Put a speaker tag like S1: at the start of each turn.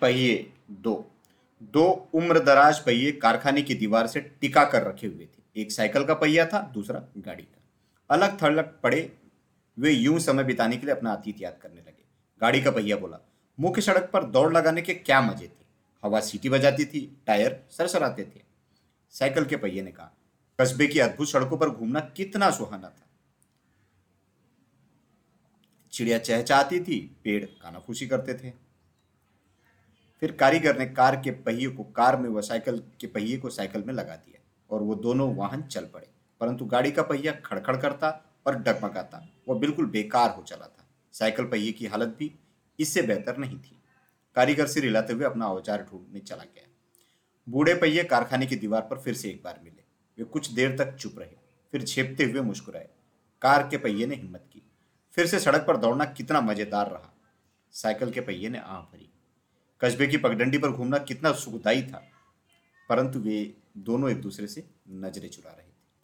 S1: पहिए, दो। दो उम्र दराज पहिए कारखाने की दीवार से टिका कर रखे हुए थे। एक साइकिल का पहिया था, दूसरा गाड़ी का अलग थलग पड़े वे यूँ समय बिताने के लिए अपना अतीत याद करने लगे। गाड़ी का पहिया बोला, मुख्य सड़क पर दौड़ लगाने के क्या मज़े थे? हवा सीटी बजाती थी, टायर सरसराते थे। साइकिल के पहिए ने कहा, कस्बे की अद्भुत सड़कों पर घूमना कितना सुहाना था। चिड़िया चहचहाती थी, पेड़ कानाफूसी करते थे। फिर कारीगर ने कार के पहिए को कार में व साइकिल के पहिए को साइकिल में लगा दिया और वो दोनों वाहन चल पड़े। परंतु गाड़ी का पहिया खड़खड़ करता और डगमगाता। वह बिल्कुल बेकार हो चला था। साइकिल पहिए की हालत भी इससे बेहतर नहीं थी। कारीगर से रिलाते हुए अपना औज़ार ढूँढने चला गया। बूढ़े पहिए कारखाने की दीवार पर फिर से एक बार मिले। वे कुछ देर तक चुप रहे। फिर झेपते हुए मुस्कुराए। कार के पहिए ने हिम्मत की। फिर से सड़क पर दौड़ना कितना मज़ेदार रहा। साइकिल के पहिए ने आह भरी। कस्बे की पगडंडी पर घूमना कितना सुखदायी था, परंतु वे दोनों एक दूसरे से नज़रें चुरा रहे